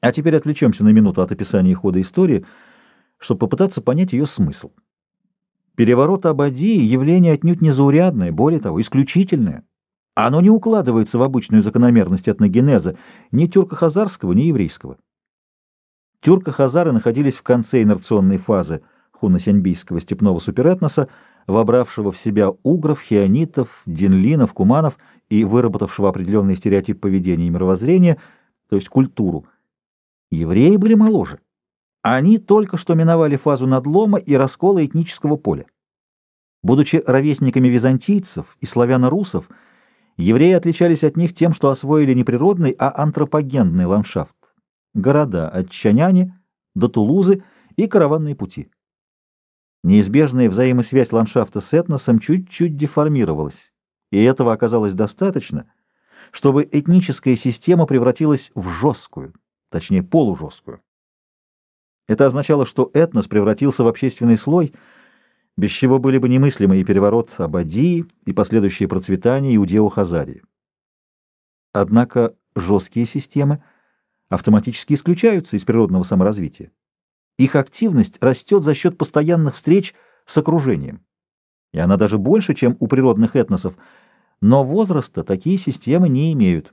А теперь отвлечемся на минуту от описания хода истории, чтобы попытаться понять ее смысл. Переворот Абадии — явление отнюдь незаурядное, более того, исключительное. Оно не укладывается в обычную закономерность этногенеза ни тюрко-хазарского, ни еврейского. Тюрко-хазары находились в конце инерционной фазы хуно-сяньбийского степного суперэтноса, вобравшего в себя угров, хионитов, динлинов, куманов и выработавшего определенный стереотип поведения и мировоззрения, то есть культуру. Евреи были моложе. Они только что миновали фазу надлома и раскола этнического поля. Будучи ровесниками византийцев и славяно-русов, евреи отличались от них тем, что освоили не природный, а антропогенный ландшафт. Города от Чаняни до Тулузы и караванные пути. Неизбежная взаимосвязь ландшафта с этносом чуть-чуть деформировалась, и этого оказалось достаточно, чтобы этническая система превратилась в жесткую, точнее полужесткую. Это означало, что этнос превратился в общественный слой, без чего были бы немыслимы и переворот Абадии, и последующее процветание Иудео-Хазарии. Однако жесткие системы автоматически исключаются из природного саморазвития. Их активность растет за счет постоянных встреч с окружением. И она даже больше, чем у природных этносов, но возраста такие системы не имеют.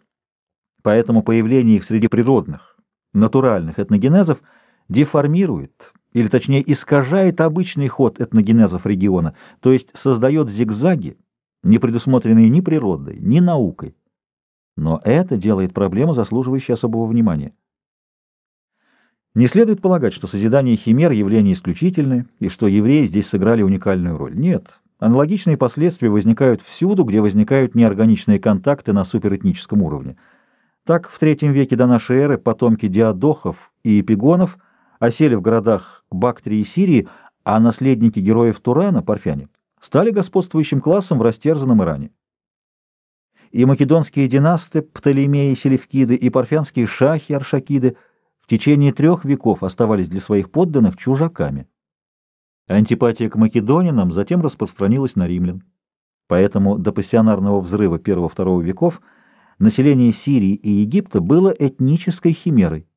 Поэтому появление их среди природных, натуральных этногенезов деформирует, или точнее искажает обычный ход этногенезов региона, то есть создает зигзаги, не предусмотренные ни природой, ни наукой. Но это делает проблему, заслуживающей особого внимания. Не следует полагать, что созидание химер – явление исключительное, и что евреи здесь сыграли уникальную роль. Нет. Аналогичные последствия возникают всюду, где возникают неорганичные контакты на суперэтническом уровне. Так, в III веке до нашей эры потомки диадохов и эпигонов осели в городах Бактрии и Сирии, а наследники героев Турана, парфяне, стали господствующим классом в растерзанном Иране. И македонские династы, Птолемеи, Селевкиды, и парфянские шахи, Аршакиды – в течение трех веков оставались для своих подданных чужаками. Антипатия к македонинам затем распространилась на римлян. Поэтому до пассионарного взрыва I-II веков население Сирии и Египта было этнической химерой.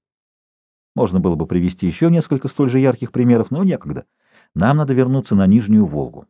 Можно было бы привести еще несколько столь же ярких примеров, но некогда. Нам надо вернуться на Нижнюю Волгу.